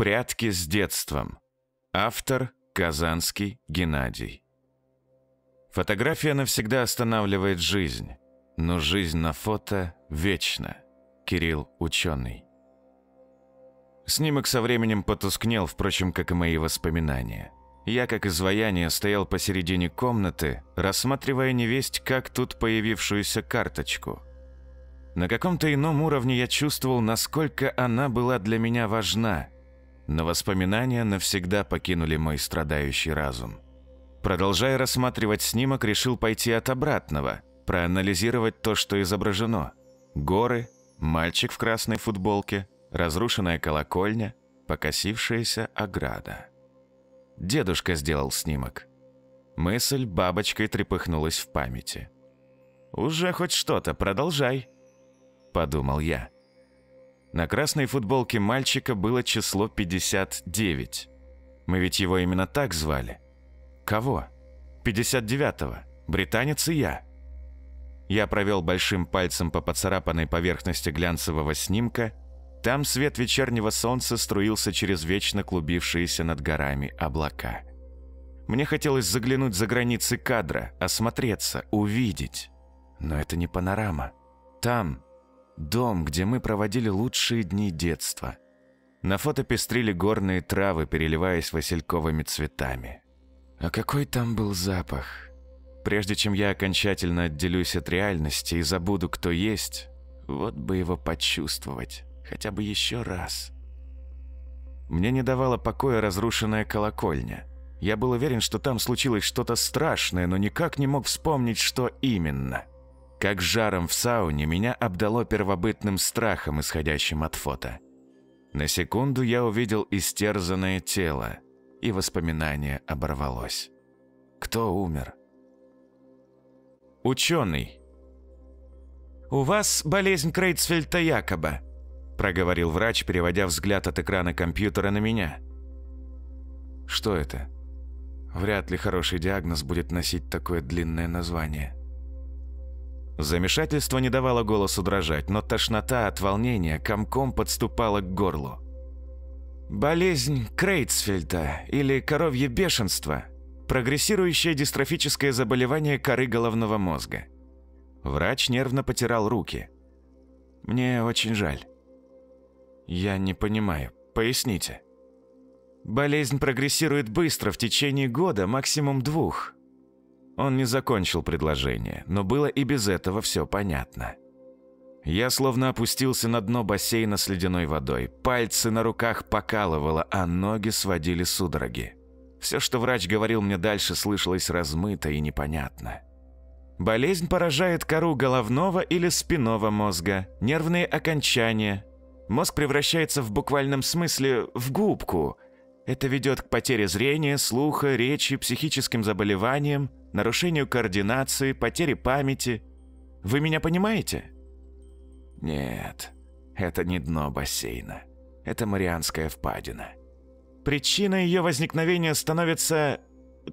Прятки с детством. Автор Казанский Геннадий. Фотография навсегда останавливает жизнь, но жизнь на фото вечна. Кирилл Ученый. Снимок со временем потускнел, впрочем, как и мои воспоминания. Я, как изваяние, стоял посередине комнаты, рассматривая невесть, как тут появившуюся карточку. На каком-то ином уровне я чувствовал, насколько она была для меня важна, но воспоминания навсегда покинули мой страдающий разум. Продолжая рассматривать снимок, решил пойти от обратного, проанализировать то, что изображено. Горы, мальчик в красной футболке, разрушенная колокольня, покосившаяся ограда. Дедушка сделал снимок. Мысль бабочкой трепыхнулась в памяти. «Уже хоть что-то, продолжай», – подумал я. На красной футболке мальчика было число 59. Мы ведь его именно так звали. Кого? 59-го. Британец и я. Я провел большим пальцем по поцарапанной поверхности глянцевого снимка там свет вечернего солнца струился через вечно клубившиеся над горами облака. Мне хотелось заглянуть за границы кадра, осмотреться, увидеть. Но это не панорама. Там дом, где мы проводили лучшие дни детства. На фото пестрили горные травы, переливаясь васильковыми цветами. А какой там был запах? Прежде чем я окончательно отделюсь от реальности и забуду, кто есть, вот бы его почувствовать. Хотя бы еще раз. Мне не давала покоя разрушенная колокольня. Я был уверен, что там случилось что-то страшное, но никак не мог вспомнить, что именно. Как жаром в сауне меня обдало первобытным страхом, исходящим от фото. На секунду я увидел истерзанное тело, и воспоминание оборвалось. Кто умер? Ученый. «У вас болезнь Крейцфельда якобы», проговорил врач, переводя взгляд от экрана компьютера на меня. Что это? Вряд ли хороший диагноз будет носить такое длинное название. Замешательство не давало голосу дрожать, но тошнота от волнения комком подступала к горлу. Болезнь Крейцфельда или коровье бешенство – прогрессирующее дистрофическое заболевание коры головного мозга. Врач нервно потирал руки. «Мне очень жаль. «Я не понимаю. Поясните». «Болезнь прогрессирует быстро, в течение года, максимум двух». Он не закончил предложение, но было и без этого все понятно. Я словно опустился на дно бассейна с ледяной водой. Пальцы на руках покалывало, а ноги сводили судороги. Все, что врач говорил мне дальше, слышалось размыто и непонятно. Болезнь поражает кору головного или спинного мозга, нервные окончания, Мозг превращается в буквальном смысле в губку. Это ведет к потере зрения, слуха, речи, психическим заболеваниям, нарушению координации, потере памяти. Вы меня понимаете? Нет, это не дно бассейна. Это Марианская впадина. Причиной ее возникновения становятся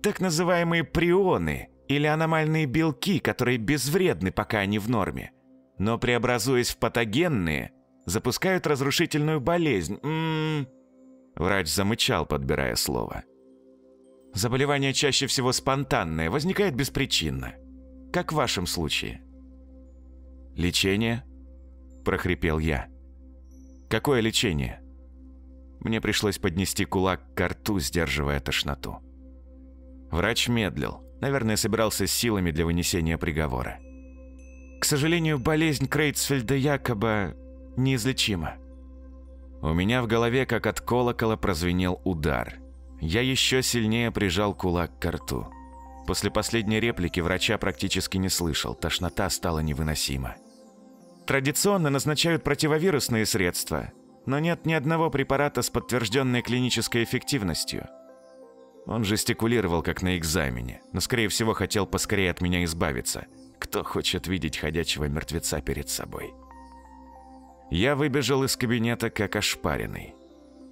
так называемые прионы или аномальные белки, которые безвредны, пока они в норме. Но преобразуясь в патогенные – запускают разрушительную болезнь. М -м -м. Врач замычал, подбирая слово. Заболевание чаще всего спонтанное, возникает беспричинно. Как в вашем случае. Лечение? прохрипел я. Какое лечение? Мне пришлось поднести кулак к рту, сдерживая тошноту. Врач медлил, наверное, собирался с силами для вынесения приговора. К сожалению, болезнь Крейцфельда якобы неизлечимо. У меня в голове, как от колокола, прозвенел удар. Я еще сильнее прижал кулак к рту. После последней реплики врача практически не слышал, тошнота стала невыносима. Традиционно назначают противовирусные средства, но нет ни одного препарата с подтвержденной клинической эффективностью. Он жестикулировал, как на экзамене, но, скорее всего, хотел поскорее от меня избавиться. Кто хочет видеть ходячего мертвеца перед собой?» Я выбежал из кабинета как ошпаренный.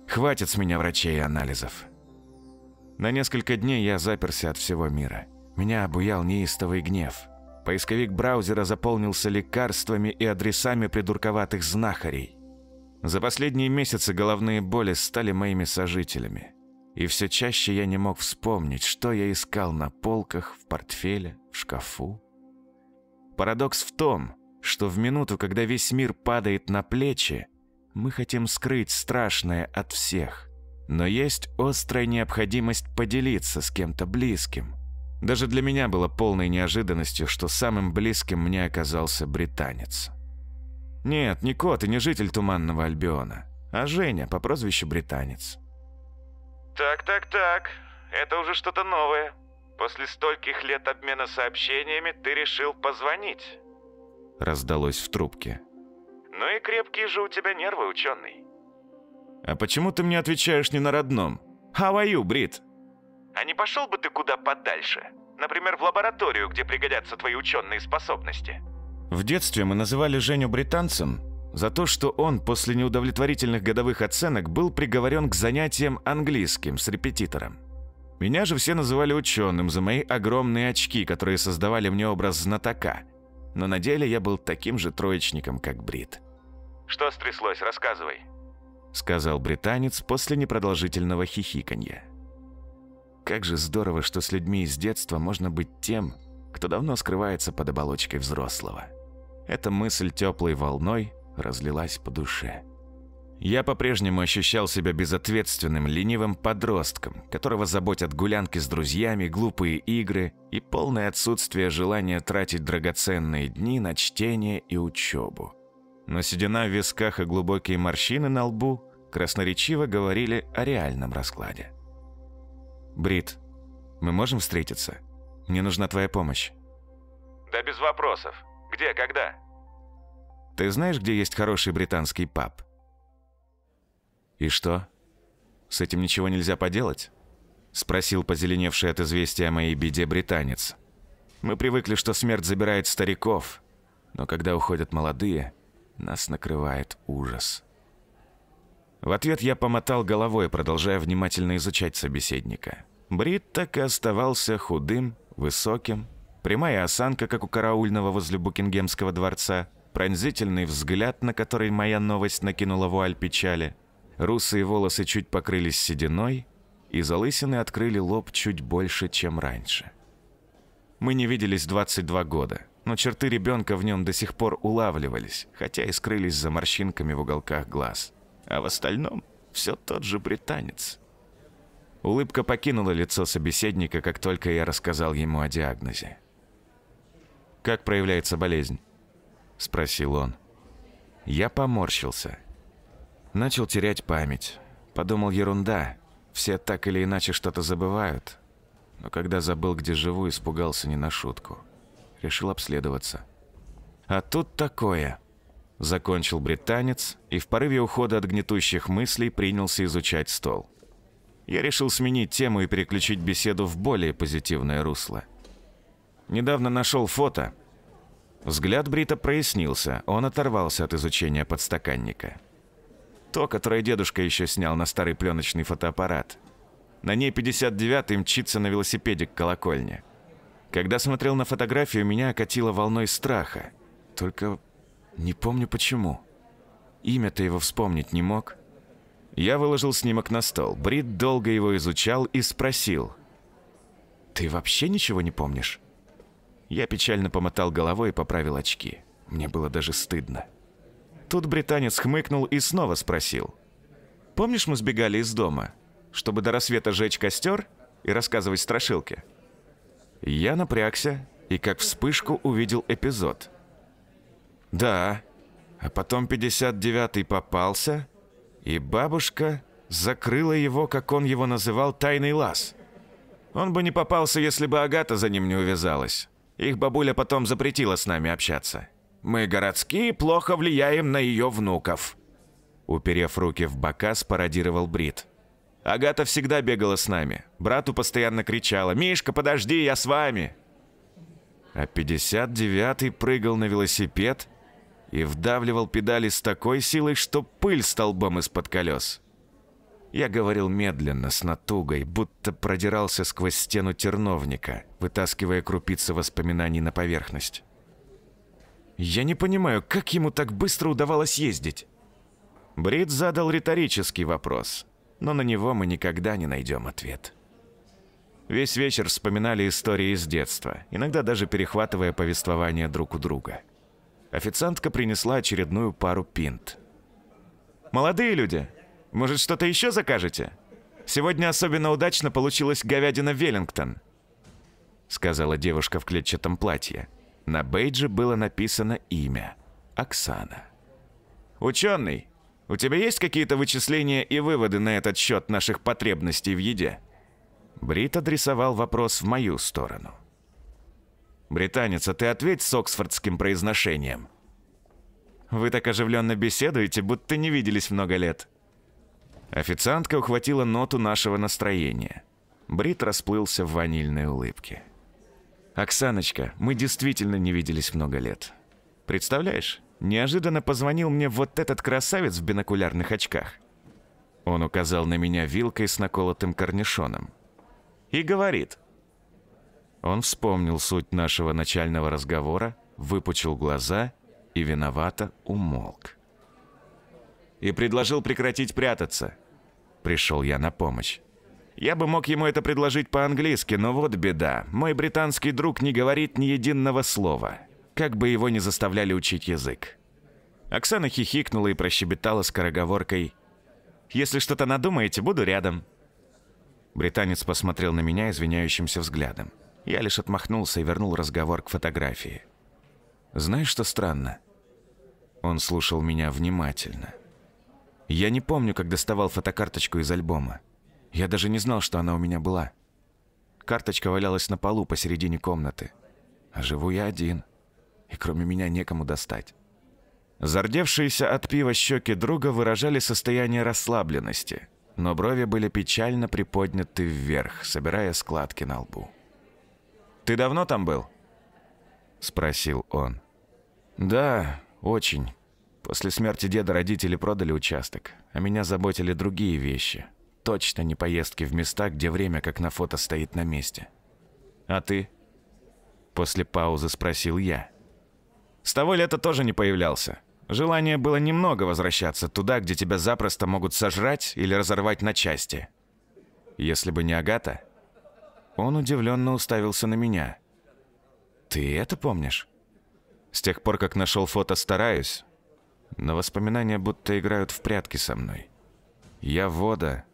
Хватит с меня врачей и анализов. На несколько дней я заперся от всего мира. Меня обуял неистовый гнев. Поисковик браузера заполнился лекарствами и адресами придурковатых знахарей. За последние месяцы головные боли стали моими сожителями. И все чаще я не мог вспомнить, что я искал на полках, в портфеле, в шкафу. Парадокс в том, что в минуту, когда весь мир падает на плечи, мы хотим скрыть страшное от всех. Но есть острая необходимость поделиться с кем-то близким. Даже для меня было полной неожиданностью, что самым близким мне оказался британец. Нет, не кот и не житель Туманного Альбиона, а Женя по прозвищу Британец. «Так-так-так, это уже что-то новое. После стольких лет обмена сообщениями ты решил позвонить?» Раздалось в трубке. «Ну и крепкие же у тебя нервы, ученый». «А почему ты мне отвечаешь не на родном? How are you, Брит?» «А не пошел бы ты куда подальше? Например, в лабораторию, где пригодятся твои ученые способности?» В детстве мы называли Женю британцем за то, что он после неудовлетворительных годовых оценок был приговорен к занятиям английским с репетитором. Меня же все называли ученым за мои огромные очки, которые создавали мне образ знатока. Но на деле я был таким же троечником, как Брит. «Что стряслось? Рассказывай», — сказал британец после непродолжительного хихиканья. Как же здорово, что с людьми из детства можно быть тем, кто давно скрывается под оболочкой взрослого. Эта мысль теплой волной разлилась по душе. Я по-прежнему ощущал себя безответственным, ленивым подростком, которого заботят гулянки с друзьями, глупые игры и полное отсутствие желания тратить драгоценные дни на чтение и учебу. Но седина в висках и глубокие морщины на лбу красноречиво говорили о реальном раскладе. «Брит, мы можем встретиться? Мне нужна твоя помощь». «Да без вопросов. Где, когда?» «Ты знаешь, где есть хороший британский паб?» «И что? С этим ничего нельзя поделать?» Спросил позеленевший от известия о моей беде британец. «Мы привыкли, что смерть забирает стариков, но когда уходят молодые, нас накрывает ужас». В ответ я помотал головой, продолжая внимательно изучать собеседника. Брит так и оставался худым, высоким, прямая осанка, как у караульного возле Букингемского дворца, пронзительный взгляд, на который моя новость накинула вуаль печали. Русые волосы чуть покрылись сединой, и залысины открыли лоб чуть больше, чем раньше. Мы не виделись 22 года, но черты ребенка в нем до сих пор улавливались, хотя и скрылись за морщинками в уголках глаз. А в остальном все тот же британец. Улыбка покинула лицо собеседника, как только я рассказал ему о диагнозе. «Как проявляется болезнь?» – спросил он. Я поморщился. Начал терять память. Подумал, ерунда. Все так или иначе что-то забывают. Но когда забыл, где живу, испугался не на шутку. Решил обследоваться. А тут такое. Закончил британец и в порыве ухода от гнетущих мыслей принялся изучать стол. Я решил сменить тему и переключить беседу в более позитивное русло – Недавно нашел фото. Взгляд Брита прояснился, он оторвался от изучения подстаканника. То, которое дедушка еще снял на старый пленочный фотоаппарат. На ней 59-й мчится на велосипеде к колокольне. Когда смотрел на фотографию, меня окатило волной страха. Только не помню почему. Имя-то его вспомнить не мог. Я выложил снимок на стол. Брит долго его изучал и спросил. «Ты вообще ничего не помнишь?» Я печально помотал головой и поправил очки. Мне было даже стыдно. Тут британец хмыкнул и снова спросил. «Помнишь, мы сбегали из дома, чтобы до рассвета жечь костер и рассказывать страшилки?» Я напрягся и как вспышку увидел эпизод. «Да, а потом 59-й попался, и бабушка закрыла его, как он его называл, тайный лаз. Он бы не попался, если бы Агата за ним не увязалась. Их бабуля потом запретила с нами общаться. Мы, городские, плохо влияем на ее внуков». Уперев руки в бока, спародировал Брит. Агата всегда бегала с нами. Брату постоянно кричала «Мишка, подожди, я с вами!» А 59-й прыгал на велосипед и вдавливал педали с такой силой, что пыль столбом из-под колес. Я говорил медленно, с натугой, будто продирался сквозь стену терновника, вытаскивая крупицы воспоминаний на поверхность. Я не понимаю, как ему так быстро удавалось ездить? Брит задал риторический вопрос, но на него мы никогда не найдем ответ. Весь вечер вспоминали истории из детства, иногда даже перехватывая повествование друг у друга. Официантка принесла очередную пару пинт. «Молодые люди, может, что-то еще закажете? Сегодня особенно удачно получилась говядина Веллингтон», сказала девушка в клетчатом платье. На бейдже было написано имя – Оксана. «Ученый, у тебя есть какие-то вычисления и выводы на этот счет наших потребностей в еде?» Брит адресовал вопрос в мою сторону. «Британец, а ты ответь с оксфордским произношением». «Вы так оживленно беседуете, будто не виделись много лет». Официантка ухватила ноту нашего настроения. Брит расплылся в ванильной улыбке. «Оксаночка, мы действительно не виделись много лет. Представляешь, неожиданно позвонил мне вот этот красавец в бинокулярных очках». Он указал на меня вилкой с наколотым корнишоном и говорит. Он вспомнил суть нашего начального разговора, выпучил глаза и виновато умолк. И предложил прекратить прятаться. Пришел я на помощь. Я бы мог ему это предложить по-английски, но вот беда. Мой британский друг не говорит ни единого слова. Как бы его ни заставляли учить язык. Оксана хихикнула и прощебетала скороговоркой. «Если что-то надумаете, буду рядом». Британец посмотрел на меня извиняющимся взглядом. Я лишь отмахнулся и вернул разговор к фотографии. «Знаешь, что странно?» Он слушал меня внимательно. Я не помню, как доставал фотокарточку из альбома. Я даже не знал, что она у меня была. Карточка валялась на полу посередине комнаты. А живу я один. И кроме меня некому достать. Зардевшиеся от пива щеки друга выражали состояние расслабленности – но брови были печально приподняты вверх, собирая складки на лбу. «Ты давно там был?» – спросил он. «Да, очень. После смерти деда родители продали участок, а меня заботили другие вещи. Точно не поездки в места, где время, как на фото, стоит на месте. А ты?» После паузы спросил я. «С того лета тоже не появлялся. Желание было немного возвращаться туда, где тебя запросто могут сожрать или разорвать на части. Если бы не Агата... Он удивленно уставился на меня. «Ты это помнишь?» С тех пор, как нашел фото, стараюсь, но воспоминания будто играют в прятки со мной. Я вода,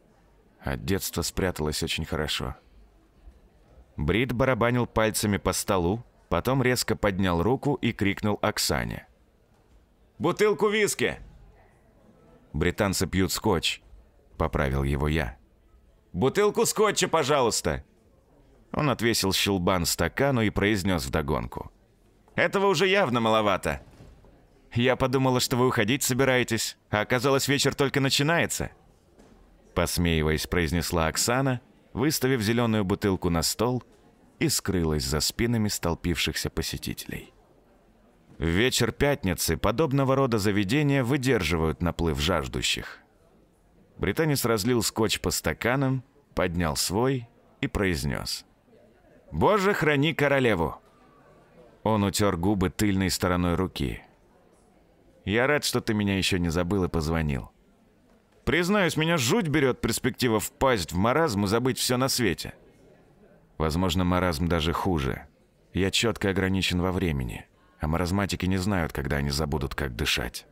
а детство спряталось очень хорошо. Брит барабанил пальцами по столу, потом резко поднял руку и крикнул Оксане. Бутылку виски!» «Британцы пьют скотч», — поправил его я. «Бутылку скотча, пожалуйста!» Он отвесил щелбан стакану и произнес вдогонку. «Этого уже явно маловато!» «Я подумала, что вы уходить собираетесь, а оказалось, вечер только начинается!» Посмеиваясь, произнесла Оксана, выставив зеленую бутылку на стол и скрылась за спинами столпившихся посетителей. В вечер пятницы подобного рода заведения выдерживают наплыв жаждущих. Британец разлил скотч по стаканам, поднял свой и произнес. «Боже, храни королеву!» Он утер губы тыльной стороной руки. «Я рад, что ты меня еще не забыл и позвонил. Признаюсь, меня жуть берет перспектива впасть в маразм и забыть все на свете. Возможно, маразм даже хуже. Я четко ограничен во времени а маразматики не знают, когда они забудут, как дышать.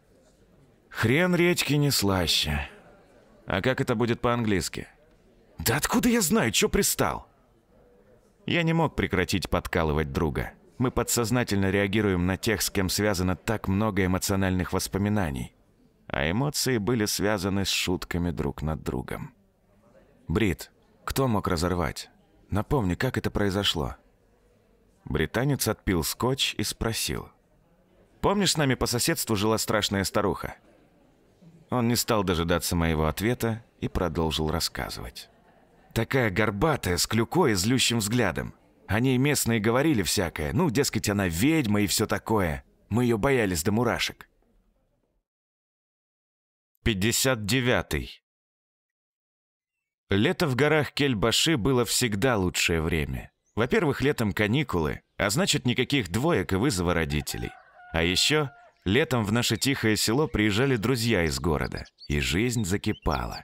Хрен редьки не слаще. А как это будет по-английски? Да откуда я знаю, что пристал? Я не мог прекратить подкалывать друга. Мы подсознательно реагируем на тех, с кем связано так много эмоциональных воспоминаний. А эмоции были связаны с шутками друг над другом. Брит, кто мог разорвать? Напомни, как это произошло. Британец отпил скотч и спросил. «Помнишь, с нами по соседству жила страшная старуха?» Он не стал дожидаться моего ответа и продолжил рассказывать. «Такая горбатая, с клюкой и злющим взглядом. О ней местные говорили всякое. Ну, дескать, она ведьма и все такое. Мы ее боялись до мурашек». 59. Лето в горах Кельбаши было всегда лучшее время. Во-первых, летом каникулы, а значит никаких двоек и вызова родителей. А еще Летом в наше тихое село приезжали друзья из города, и жизнь закипала.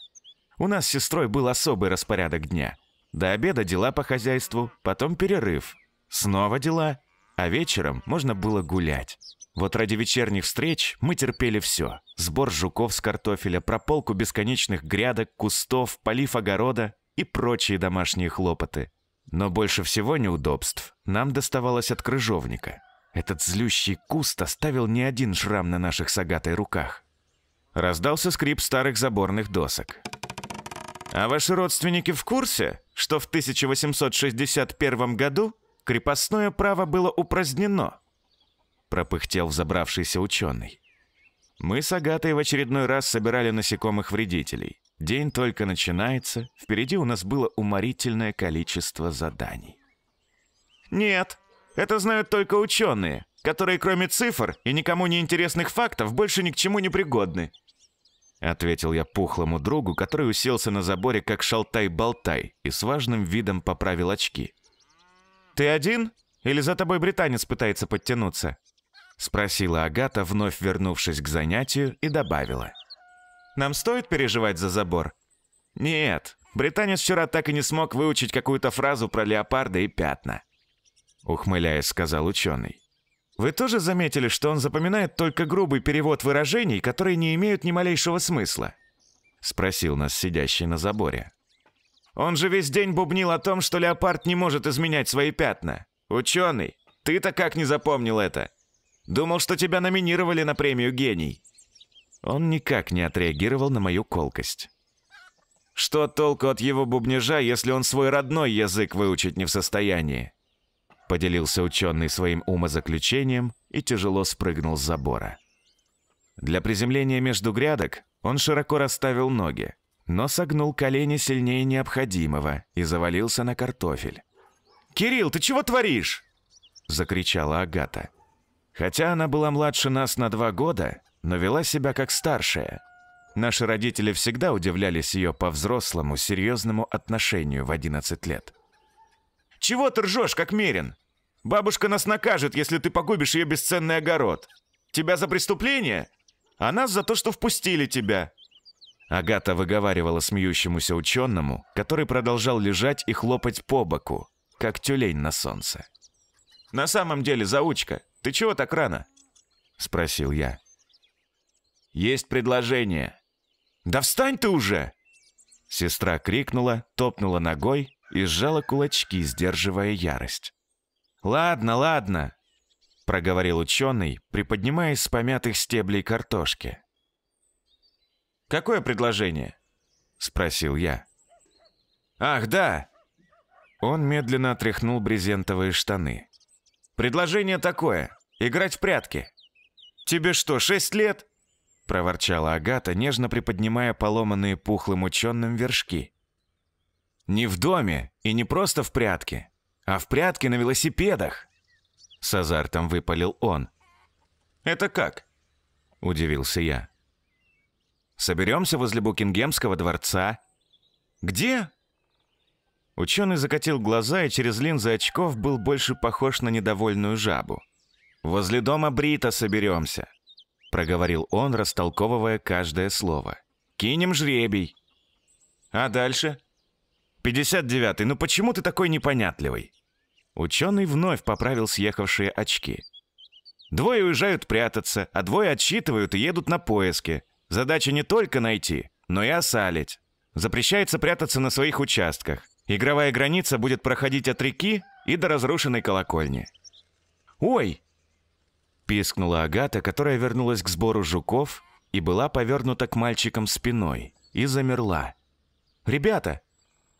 У нас с сестрой был особый распорядок дня. До обеда дела по хозяйству, потом перерыв. Снова дела, а вечером можно было гулять. Вот ради вечерних встреч мы терпели все. Сбор жуков с картофеля, прополку бесконечных грядок, кустов, полив огорода и прочие домашние хлопоты. Но больше всего неудобств нам доставалось от крыжовника. Этот злющий куст оставил не один шрам на наших с Агатой руках. Раздался скрип старых заборных досок. «А ваши родственники в курсе, что в 1861 году крепостное право было упразднено?» Пропыхтел взобравшийся ученый. Мы с Агатой в очередной раз собирали насекомых-вредителей. День только начинается, впереди у нас было уморительное количество заданий. «Нет, это знают только ученые, которые кроме цифр и никому не интересных фактов больше ни к чему не пригодны», ответил я пухлому другу, который уселся на заборе как шалтай-болтай и с важным видом поправил очки. «Ты один? Или за тобой британец пытается подтянуться?» Спросила Агата, вновь вернувшись к занятию, и добавила. «Нам стоит переживать за забор?» «Нет, британец вчера так и не смог выучить какую-то фразу про леопарда и пятна», ухмыляясь, сказал ученый. «Вы тоже заметили, что он запоминает только грубый перевод выражений, которые не имеют ни малейшего смысла?» Спросил нас сидящий на заборе. «Он же весь день бубнил о том, что леопард не может изменять свои пятна. Ученый, ты-то как не запомнил это?» Думал, что тебя номинировали на премию «Гений». Он никак не отреагировал на мою колкость. Что толку от его бубнежа, если он свой родной язык выучить не в состоянии? Поделился ученый своим умозаключением и тяжело спрыгнул с забора. Для приземления между грядок он широко расставил ноги, но согнул колени сильнее необходимого и завалился на картофель. «Кирилл, ты чего творишь?» — закричала Агата. Хотя она была младше нас на два года, но вела себя как старшая. Наши родители всегда удивлялись ее по-взрослому серьезному отношению в 11 лет. «Чего ты ржешь, как мерин? Бабушка нас накажет, если ты погубишь ее бесценный огород. Тебя за преступление, а нас за то, что впустили тебя». Агата выговаривала смеющемуся ученому, который продолжал лежать и хлопать по боку, как тюлень на солнце. «На самом деле, заучка, ты чего так рано?» — спросил я. «Есть предложение». «Да встань ты уже!» Сестра крикнула, топнула ногой и сжала кулачки, сдерживая ярость. «Ладно, ладно», — проговорил ученый, приподнимаясь с помятых стеблей картошки. «Какое предложение?» — спросил я. «Ах, да!» Он медленно отряхнул брезентовые штаны. Предложение такое — играть в прятки. Тебе что, шесть лет?» — проворчала Агата, нежно приподнимая поломанные пухлым ученым вершки. «Не в доме и не просто в прятки, а в прятки на велосипедах!» С азартом выпалил он. «Это как?» — удивился я. «Соберемся возле Букингемского дворца». «Где?» Ученый закатил глаза и через линзы очков был больше похож на недовольную жабу. «Возле дома Брита соберемся», — проговорил он, растолковывая каждое слово. «Кинем жребий». «А дальше?» «Пятьдесят девятый, ну почему ты такой непонятливый?» Ученый вновь поправил съехавшие очки. «Двое уезжают прятаться, а двое отсчитывают и едут на поиски. Задача не только найти, но и осалить. Запрещается прятаться на своих участках. Игровая граница будет проходить от реки и до разрушенной колокольни. «Ой!» – пискнула Агата, которая вернулась к сбору жуков и была повернута к мальчикам спиной, и замерла. «Ребята,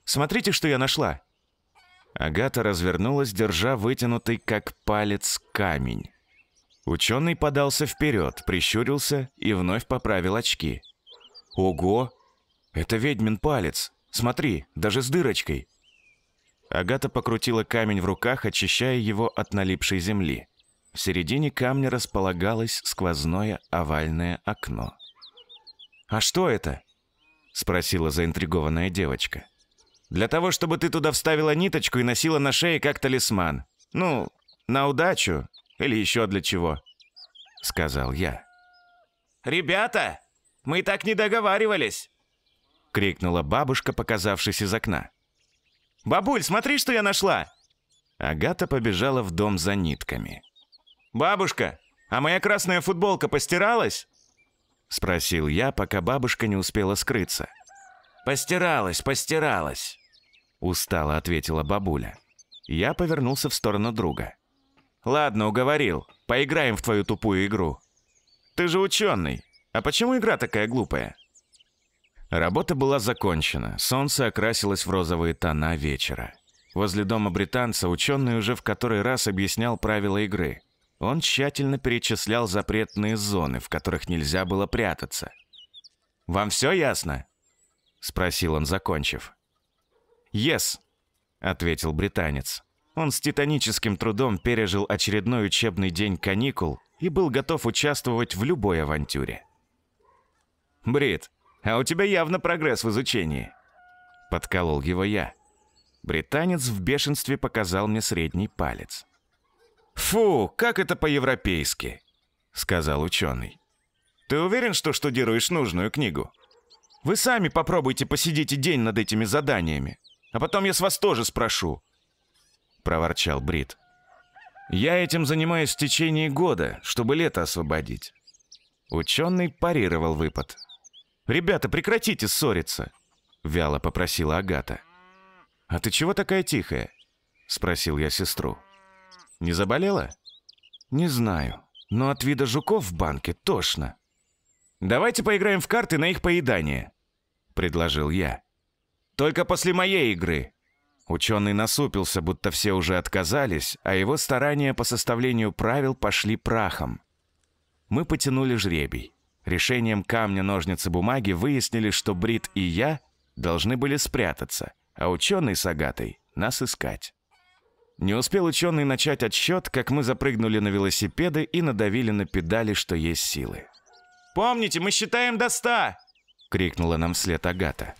смотрите, что я нашла!» Агата развернулась, держа вытянутый, как палец, камень. Ученый подался вперед, прищурился и вновь поправил очки. «Ого! Это ведьмин палец! Смотри, даже с дырочкой». Агата покрутила камень в руках, очищая его от налипшей земли. В середине камня располагалось сквозное овальное окно. «А что это?» — спросила заинтригованная девочка. «Для того, чтобы ты туда вставила ниточку и носила на шее как талисман. Ну, на удачу или еще для чего». сказал я. «Ребята, мы так не договаривались!» Крикнула бабушка, показавшись из окна. «Бабуль, смотри, что я нашла!» Агата побежала в дом за нитками. «Бабушка, а моя красная футболка постиралась?» Спросил я, пока бабушка не успела скрыться. «Постиралась, постиралась», — устало ответила бабуля. Я повернулся в сторону друга. «Ладно, уговорил. Поиграем в твою тупую игру. Ты же ученый. А почему игра такая глупая?» Работа была закончена. Солнце окрасилось в розовые тона вечера. Возле дома британца ученый уже в который раз объяснял правила игры. Он тщательно перечислял запретные зоны, в которых нельзя было прятаться. «Вам все ясно?» — спросил он, закончив. «Yes», — ответил британец. Он с титаническим трудом пережил очередной учебный день каникул и был готов участвовать в любой авантюре. «Брит, а у тебя явно прогресс в изучении», — подколол его я. Британец в бешенстве показал мне средний палец. «Фу, как это по-европейски», — сказал ученый. «Ты уверен, что штудируешь нужную книгу? Вы сами попробуйте посидите день над этими заданиями, а потом я с вас тоже спрошу, проворчал Брит. «Я этим занимаюсь в течение года, чтобы лето освободить». Ученый парировал выпад. «Ребята, прекратите ссориться!» — вяло попросила Агата. «А ты чего такая тихая?» — спросил я сестру. «Не заболела?» «Не знаю, но от вида жуков в банке тошно». «Давайте поиграем в карты на их поедание», — предложил я. «Только после моей игры», Ученый насупился, будто все уже отказались, а его старания по составлению правил пошли прахом. Мы потянули жребий. Решением камня, ножницы, бумаги выяснили, что Брит и я должны были спрятаться, а ученый с Агатой нас искать. Не успел ученый начать отсчет, как мы запрыгнули на велосипеды и надавили на педали, что есть силы. «Помните, мы считаем до ста!» — крикнула нам вслед Агата.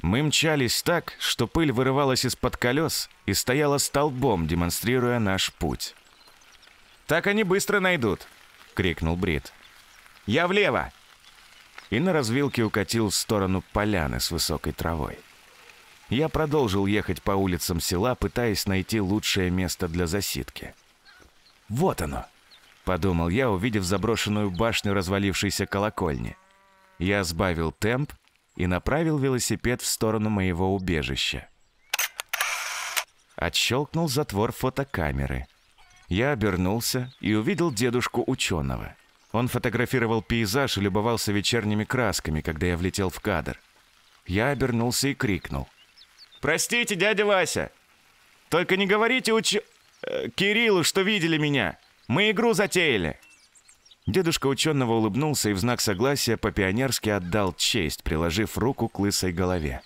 Мы мчались так, что пыль вырывалась из-под колес и стояла столбом, демонстрируя наш путь. «Так они быстро найдут!» — крикнул Брит. «Я влево!» И на развилке укатил в сторону поляны с высокой травой. Я продолжил ехать по улицам села, пытаясь найти лучшее место для засидки. «Вот оно!» — подумал я, увидев заброшенную башню развалившейся колокольни. Я сбавил темп и направил велосипед в сторону моего убежища. Отщелкнул затвор фотокамеры. Я обернулся и увидел дедушку ученого. Он фотографировал пейзаж и любовался вечерними красками, когда я влетел в кадр. Я обернулся и крикнул. «Простите, дядя Вася! Только не говорите уч... Э, Кириллу, что видели меня! Мы игру затеяли!» Дедушка ученого улыбнулся и в знак согласия по-пионерски отдал честь, приложив руку к лысой голове.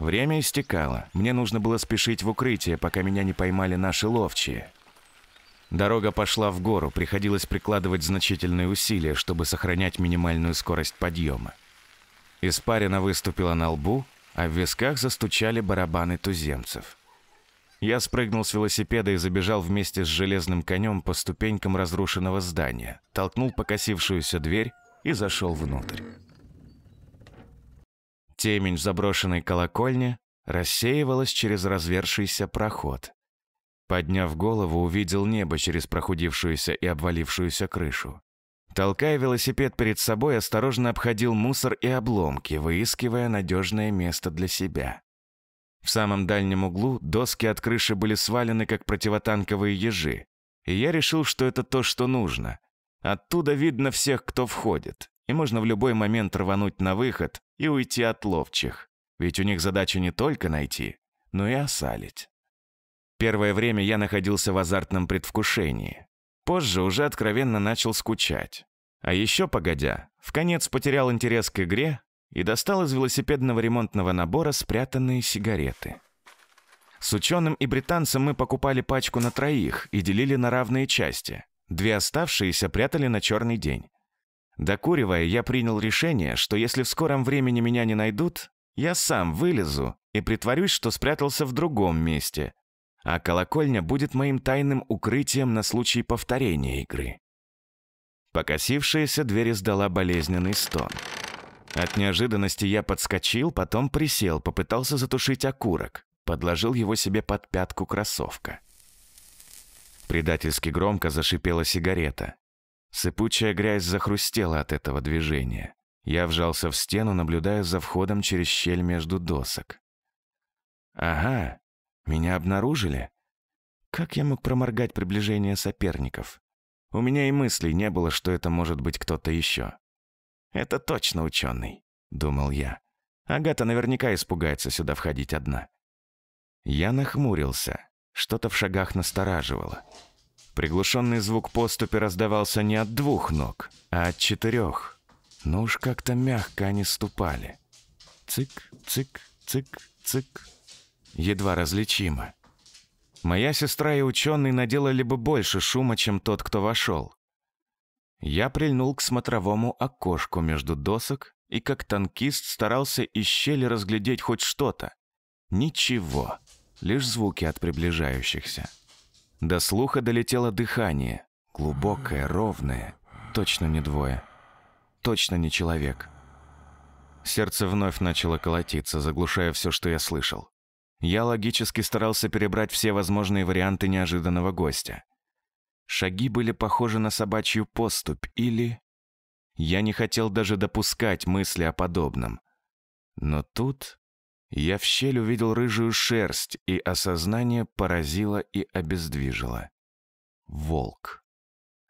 Время истекало. Мне нужно было спешить в укрытие, пока меня не поймали наши ловчие. Дорога пошла в гору, приходилось прикладывать значительные усилия, чтобы сохранять минимальную скорость подъема. Испарина выступила на лбу, а в висках застучали барабаны туземцев. Я спрыгнул с велосипеда и забежал вместе с железным конем по ступенькам разрушенного здания, толкнул покосившуюся дверь и зашел внутрь. Темень в заброшенной колокольне рассеивалась через развершийся проход. Подняв голову, увидел небо через прохудившуюся и обвалившуюся крышу. Толкая велосипед перед собой, осторожно обходил мусор и обломки, выискивая надежное место для себя. В самом дальнем углу доски от крыши были свалены, как противотанковые ежи. И я решил, что это то, что нужно. Оттуда видно всех, кто входит. И можно в любой момент рвануть на выход и уйти от ловчих. Ведь у них задача не только найти, но и осалить. Первое время я находился в азартном предвкушении. Позже уже откровенно начал скучать. А еще погодя, в конец потерял интерес к игре и достал из велосипедного ремонтного набора спрятанные сигареты. С ученым и британцем мы покупали пачку на троих и делили на равные части. Две оставшиеся прятали на черный день. Докуривая, я принял решение, что если в скором времени меня не найдут, я сам вылезу и притворюсь, что спрятался в другом месте, а колокольня будет моим тайным укрытием на случай повторения игры. Покосившаяся дверь издала болезненный стон. От неожиданности я подскочил, потом присел, попытался затушить окурок, подложил его себе под пятку кроссовка. Предательски громко зашипела сигарета. Сыпучая грязь захрустела от этого движения. Я вжался в стену, наблюдая за входом через щель между досок. «Ага, меня обнаружили? Как я мог проморгать приближение соперников? У меня и мыслей не было, что это может быть кто-то еще. «Это точно ученый», — думал я. Агата наверняка испугается сюда входить одна. Я нахмурился. Что-то в шагах настораживало. Приглушенный звук поступи раздавался не от двух ног, а от четырех. Но уж как-то мягко они ступали. Цик, цик, цик, цик. Едва различимо. Моя сестра и ученый наделали бы больше шума, чем тот, кто вошел. Я прильнул к смотровому окошку между досок и как танкист старался из щели разглядеть хоть что-то. Ничего, лишь звуки от приближающихся. До слуха долетело дыхание, глубокое, ровное, точно не двое, точно не человек. Сердце вновь начало колотиться, заглушая все, что я слышал. Я логически старался перебрать все возможные варианты неожиданного гостя. Шаги были похожи на собачью поступь или... Я не хотел даже допускать мысли о подобном. Но тут я в щель увидел рыжую шерсть, и осознание поразило и обездвижило. Волк.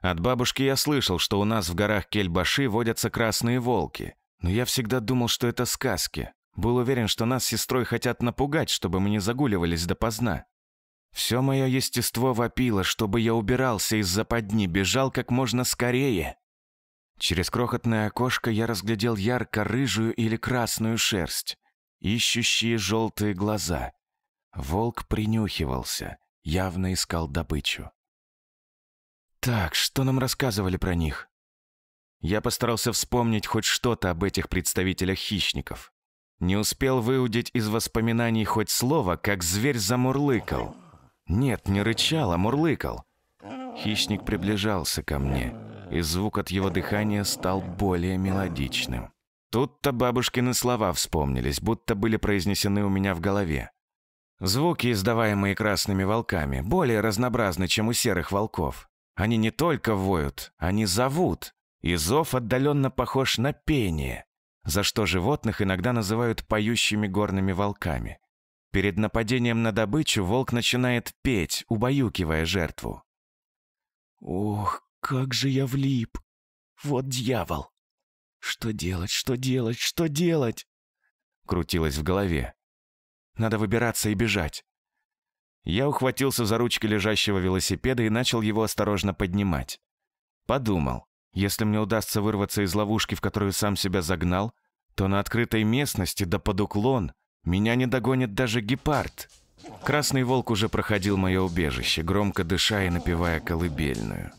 От бабушки я слышал, что у нас в горах Кельбаши водятся красные волки, но я всегда думал, что это сказки. Был уверен, что нас с сестрой хотят напугать, чтобы мы не загуливались допоздна. Все мое естество вопило, чтобы я убирался из западни, бежал как можно скорее. Через крохотное окошко я разглядел ярко-рыжую или красную шерсть, ищущие желтые глаза. Волк принюхивался, явно искал добычу. Так, что нам рассказывали про них? Я постарался вспомнить хоть что-то об этих представителях хищников. Не успел выудить из воспоминаний хоть слово, как зверь замурлыкал. Нет, не рычал, а мурлыкал. Хищник приближался ко мне, и звук от его дыхания стал более мелодичным. Тут-то бабушкины слова вспомнились, будто были произнесены у меня в голове. Звуки, издаваемые красными волками, более разнообразны, чем у серых волков. Они не только воют, они зовут, и зов отдаленно похож на пение, за что животных иногда называют поющими горными волками. Перед нападением на добычу волк начинает петь, убаюкивая жертву. «Ох, как же я влип! Вот дьявол! Что делать, что делать, что делать?» Крутилось в голове. «Надо выбираться и бежать». Я ухватился за ручки лежащего велосипеда и начал его осторожно поднимать. Подумал, если мне удастся вырваться из ловушки, в которую сам себя загнал, то на открытой местности да под уклон меня не догонит даже гепард. Красный волк уже проходил мое убежище, громко дыша и напевая колыбельную.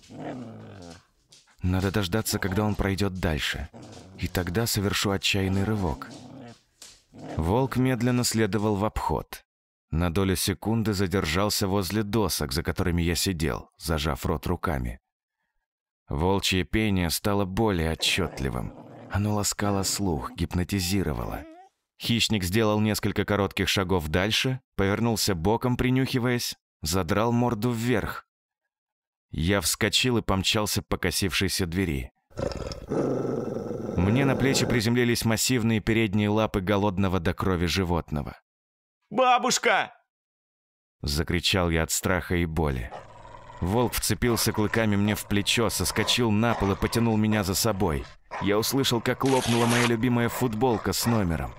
Надо дождаться, когда он пройдет дальше. И тогда совершу отчаянный рывок. Волк медленно следовал в обход. На долю секунды задержался возле досок, за которыми я сидел, зажав рот руками. Волчье пение стало более отчетливым. Оно ласкало слух, гипнотизировало. Хищник сделал несколько коротких шагов дальше, повернулся боком, принюхиваясь, задрал морду вверх. Я вскочил и помчался по косившейся двери. Мне на плечи приземлились массивные передние лапы голодного до крови животного. «Бабушка!» Закричал я от страха и боли. Волк вцепился клыками мне в плечо, соскочил на пол и потянул меня за собой. Я услышал, как лопнула моя любимая футболка с номером.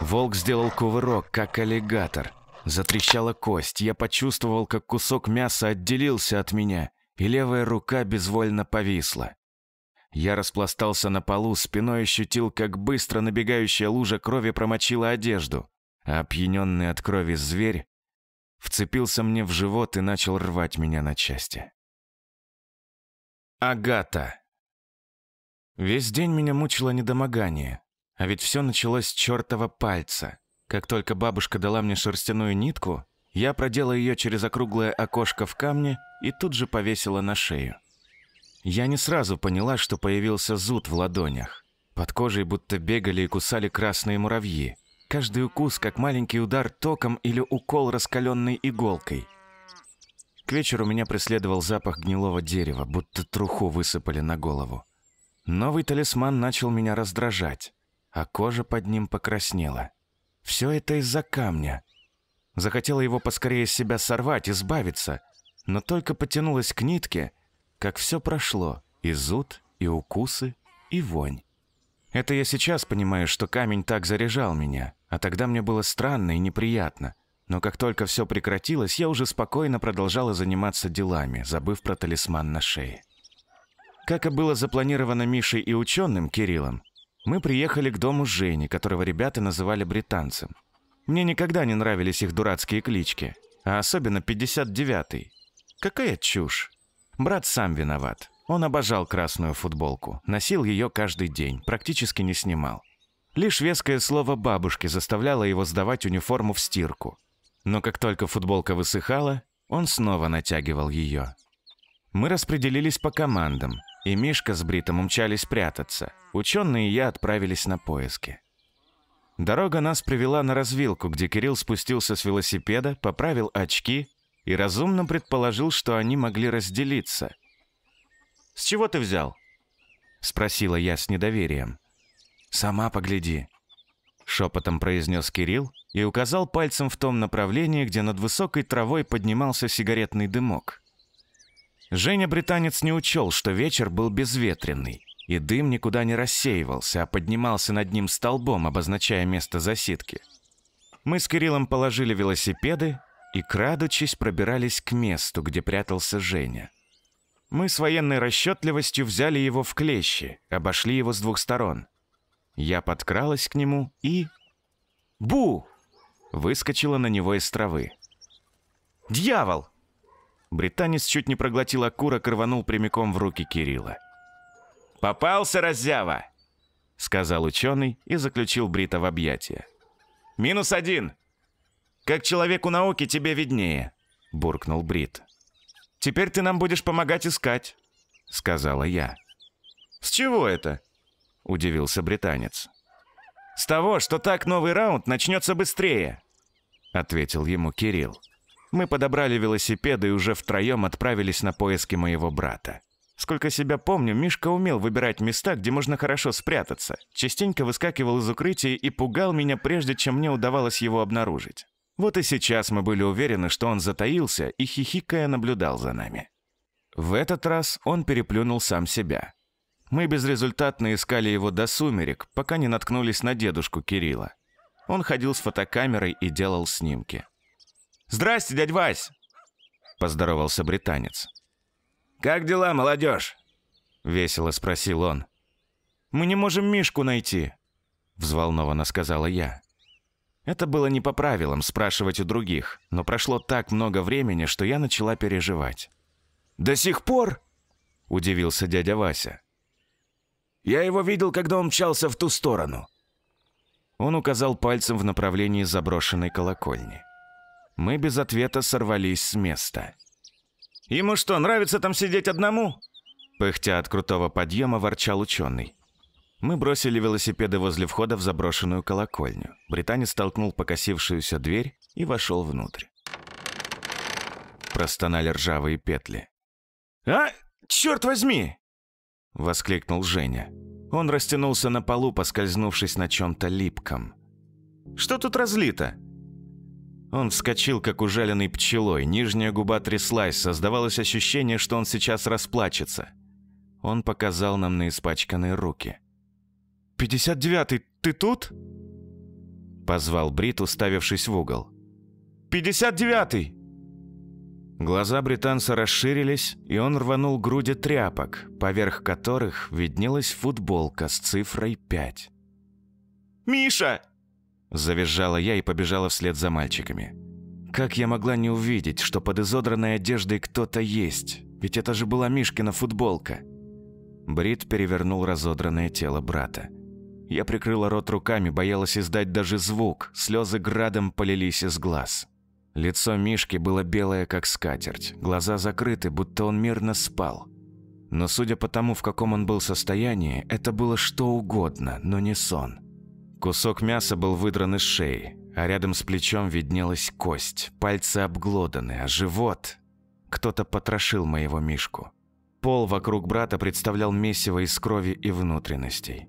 Волк сделал кувырок, как аллигатор. Затрещала кость. Я почувствовал, как кусок мяса отделился от меня, и левая рука безвольно повисла. Я распластался на полу, спиной ощутил, как быстро набегающая лужа крови промочила одежду, а опьяненный от крови зверь вцепился мне в живот и начал рвать меня на части. Агата. Весь день меня мучило недомогание. А ведь все началось с чертова пальца. Как только бабушка дала мне шерстяную нитку, я продела ее через округлое окошко в камне и тут же повесила на шею. Я не сразу поняла, что появился зуд в ладонях. Под кожей будто бегали и кусали красные муравьи. Каждый укус, как маленький удар током или укол раскаленной иголкой. К вечеру меня преследовал запах гнилого дерева, будто труху высыпали на голову. Новый талисман начал меня раздражать, а кожа под ним покраснела. Все это из-за камня. Захотела его поскорее с себя сорвать, избавиться, но только потянулась к нитке, как все прошло, и зуд, и укусы, и вонь. Это я сейчас понимаю, что камень так заряжал меня, а тогда мне было странно и неприятно. Но как только все прекратилось, я уже спокойно продолжала заниматься делами, забыв про талисман на шее. Как и было запланировано Мишей и ученым Кириллом, мы приехали к дому Жени, которого ребята называли британцем. Мне никогда не нравились их дурацкие клички, а особенно 59-й. Какая чушь. Брат сам виноват. Он обожал красную футболку, носил ее каждый день, практически не снимал. Лишь веское слово бабушки заставляло его сдавать униформу в стирку. Но как только футболка высыхала, он снова натягивал ее. Мы распределились по командам, и Мишка с Бритом умчались прятаться. Ученые и я отправились на поиски. Дорога нас привела на развилку, где Кирилл спустился с велосипеда, поправил очки и разумно предположил, что они могли разделиться. «С чего ты взял?» — спросила я с недоверием. «Сама погляди», — шепотом произнес Кирилл и указал пальцем в том направлении, где над высокой травой поднимался сигаретный дымок. Женя-британец не учел, что вечер был безветренный, и дым никуда не рассеивался, а поднимался над ним столбом, обозначая место засидки. Мы с Кириллом положили велосипеды и, крадучись, пробирались к месту, где прятался Женя. Мы с военной расчетливостью взяли его в клещи, обошли его с двух сторон. Я подкралась к нему и... «Бу!» Выскочила на него из травы. «Дьявол!» Британец чуть не проглотил окурок и рванул прямиком в руки Кирилла. «Попался, раззява!» — сказал ученый и заключил Брита в объятия. «Минус один! Как человеку науки тебе виднее!» — буркнул Брит. «Теперь ты нам будешь помогать искать», — сказала я. «С чего это?» — удивился британец. «С того, что так новый раунд начнется быстрее», — ответил ему Кирилл. Мы подобрали велосипеды и уже втроем отправились на поиски моего брата. Сколько себя помню, Мишка умел выбирать места, где можно хорошо спрятаться. Частенько выскакивал из укрытия и пугал меня, прежде чем мне удавалось его обнаружить. Вот и сейчас мы были уверены, что он затаился и хихикая наблюдал за нами. В этот раз он переплюнул сам себя. Мы безрезультатно искали его до сумерек, пока не наткнулись на дедушку Кирилла. Он ходил с фотокамерой и делал снимки. «Здрасте, дядь Вась!» – поздоровался британец. «Как дела, молодежь?» – весело спросил он. «Мы не можем Мишку найти», – взволнованно сказала я. Это было не по правилам спрашивать у других, но прошло так много времени, что я начала переживать. «До сих пор?» – удивился дядя Вася. «Я его видел, когда он мчался в ту сторону». Он указал пальцем в направлении заброшенной колокольни. Мы без ответа сорвались с места. «Ему что, нравится там сидеть одному?» Пыхтя от крутого подъема ворчал ученый. Мы бросили велосипеды возле входа в заброшенную колокольню. Британец толкнул покосившуюся дверь и вошел внутрь. Простонали ржавые петли. «А, черт возьми!» — воскликнул Женя. Он растянулся на полу, поскользнувшись на чем-то липком. «Что тут разлито?» Он вскочил, как ужаленный пчелой, нижняя губа тряслась, создавалось ощущение, что он сейчас расплачется. Он показал нам на испачканные руки. «Пятьдесят девятый, ты тут?» Позвал Брит, уставившись в угол. «Пятьдесят девятый!» Глаза британца расширились, и он рванул груди тряпок, поверх которых виднелась футболка с цифрой пять. «Миша!» Завизжала я и побежала вслед за мальчиками. Как я могла не увидеть, что под изодранной одеждой кто-то есть? Ведь это же была Мишкина футболка. Брит перевернул разодранное тело брата. Я прикрыла рот руками, боялась издать даже звук. Слезы градом полились из глаз. Лицо Мишки было белое, как скатерть. Глаза закрыты, будто он мирно спал. Но судя по тому, в каком он был состоянии, это было что угодно, но не сон. Кусок мяса был выдран из шеи, а рядом с плечом виднелась кость, пальцы обглоданы, а живот... Кто-то потрошил моего Мишку. Пол вокруг брата представлял месиво из крови и внутренностей.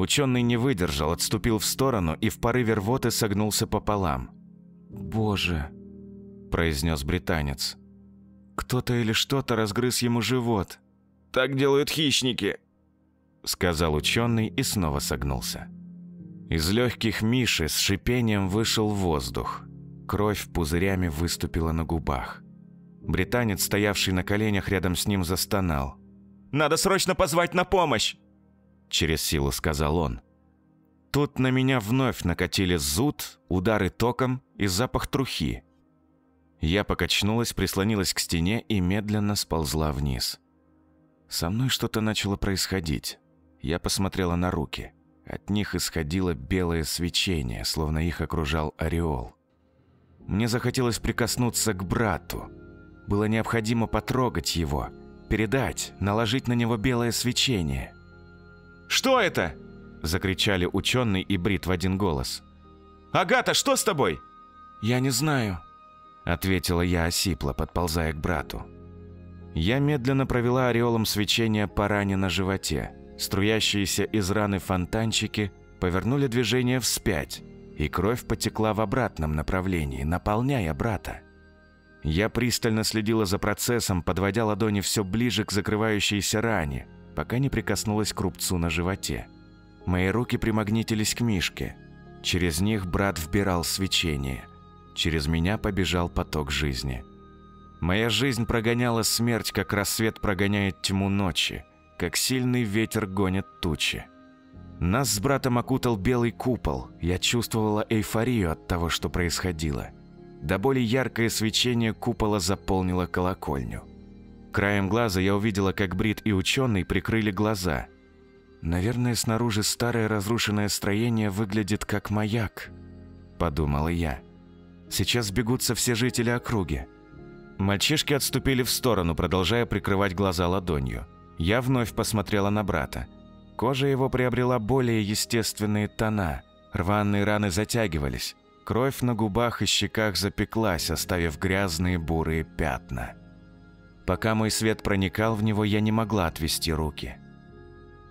Ученый не выдержал, отступил в сторону и в порыве рвоты согнулся пополам. «Боже!» – произнес британец. «Кто-то или что-то разгрыз ему живот». «Так делают хищники», – сказал ученый и снова согнулся. Из легких Миши с шипением вышел воздух. Кровь пузырями выступила на губах. Британец, стоявший на коленях рядом с ним, застонал. «Надо срочно позвать на помощь!» Через силу сказал он. Тут на меня вновь накатили зуд, удары током и запах трухи. Я покачнулась, прислонилась к стене и медленно сползла вниз. Со мной что-то начало происходить. Я посмотрела на руки. От них исходило белое свечение, словно их окружал ореол. Мне захотелось прикоснуться к брату. Было необходимо потрогать его, передать, наложить на него белое свечение. «Что это?» – закричали ученый и Брит в один голос. «Агата, что с тобой?» «Я не знаю», – ответила я осипло, подползая к брату. Я медленно провела ореолом свечения по ране на животе. Струящиеся из раны фонтанчики повернули движение вспять, и кровь потекла в обратном направлении, наполняя брата. Я пристально следила за процессом, подводя ладони все ближе к закрывающейся ране, пока не прикоснулась к рубцу на животе. Мои руки примагнитились к Мишке. Через них брат вбирал свечение. Через меня побежал поток жизни. Моя жизнь прогоняла смерть, как рассвет прогоняет тьму ночи как сильный ветер гонит тучи. Нас с братом окутал белый купол. Я чувствовала эйфорию от того, что происходило. До боли яркое свечение купола заполнило колокольню. Краем глаза я увидела, как Брит и ученый прикрыли глаза. «Наверное, снаружи старое разрушенное строение выглядит как маяк», – подумала я. «Сейчас бегутся все жители округи». Мальчишки отступили в сторону, продолжая прикрывать глаза ладонью. Я вновь посмотрела на брата. Кожа его приобрела более естественные тона. Рваные раны затягивались. Кровь на губах и щеках запеклась, оставив грязные бурые пятна. Пока мой свет проникал в него, я не могла отвести руки.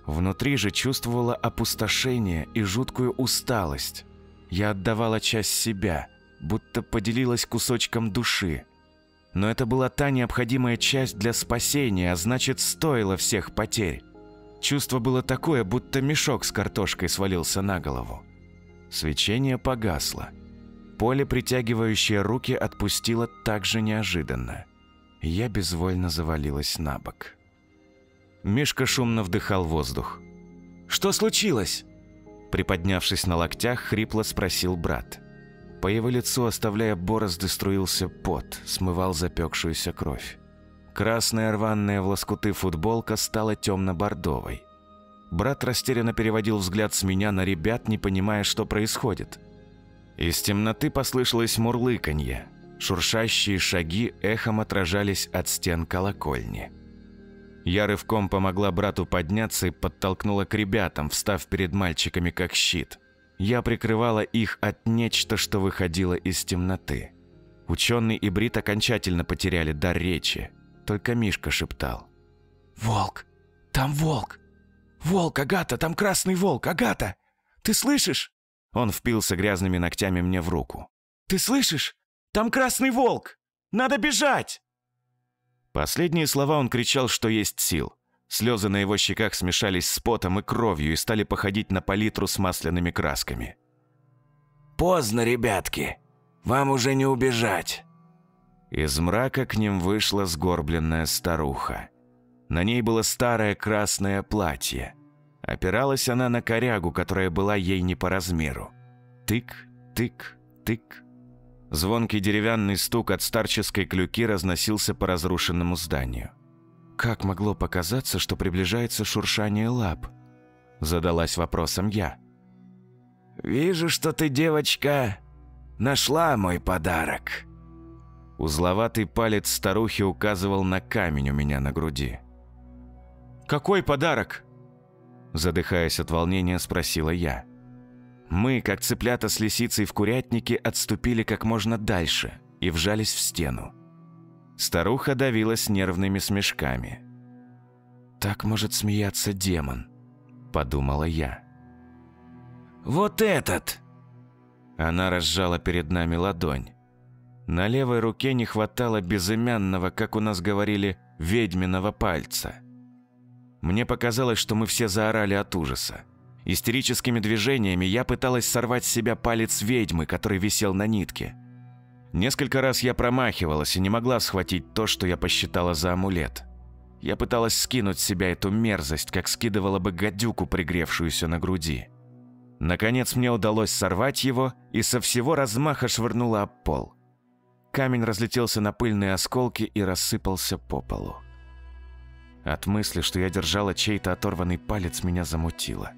Внутри же чувствовала опустошение и жуткую усталость. Я отдавала часть себя, будто поделилась кусочком души. Но это была та необходимая часть для спасения, а значит, стоило всех потерь. Чувство было такое, будто мешок с картошкой свалился на голову. Свечение погасло. Поле, притягивающее руки, отпустило так же неожиданно. Я безвольно завалилась на бок. Мишка шумно вдыхал воздух. «Что случилось?» Приподнявшись на локтях, хрипло спросил брат. По его лицу, оставляя борозды, струился пот, смывал запекшуюся кровь. Красная рваная в лоскуты футболка стала темно-бордовой. Брат растерянно переводил взгляд с меня на ребят, не понимая, что происходит. Из темноты послышалось мурлыканье. Шуршащие шаги эхом отражались от стен колокольни. Я рывком помогла брату подняться и подтолкнула к ребятам, встав перед мальчиками как щит – я прикрывала их от нечто, что выходило из темноты. Ученый и Брит окончательно потеряли дар речи. Только Мишка шептал. «Волк! Там волк! Волк, Агата! Там красный волк! Агата! Ты слышишь?» Он впился грязными ногтями мне в руку. «Ты слышишь? Там красный волк! Надо бежать!» Последние слова он кричал, что есть сил. Слезы на его щеках смешались с потом и кровью и стали походить на палитру с масляными красками. «Поздно, ребятки. Вам уже не убежать». Из мрака к ним вышла сгорбленная старуха. На ней было старое красное платье. Опиралась она на корягу, которая была ей не по размеру. Тык, тык, тык. Звонкий деревянный стук от старческой клюки разносился по разрушенному зданию. Как могло показаться, что приближается шуршание лап? Задалась вопросом я. «Вижу, что ты, девочка, нашла мой подарок». Узловатый палец старухи указывал на камень у меня на груди. «Какой подарок?» Задыхаясь от волнения, спросила я. Мы, как цыплята с лисицей в курятнике, отступили как можно дальше и вжались в стену. Старуха давилась нервными смешками. «Так может смеяться демон», — подумала я. «Вот этот!» Она разжала перед нами ладонь. На левой руке не хватало безымянного, как у нас говорили, ведьминого пальца. Мне показалось, что мы все заорали от ужаса. Истерическими движениями я пыталась сорвать с себя палец ведьмы, который висел на нитке. Несколько раз я промахивалась и не могла схватить то, что я посчитала за амулет. Я пыталась скинуть с себя эту мерзость, как скидывала бы гадюку, пригревшуюся на груди. Наконец мне удалось сорвать его и со всего размаха швырнула об пол. Камень разлетелся на пыльные осколки и рассыпался по полу. От мысли, что я держала чей-то оторванный палец, меня замутило.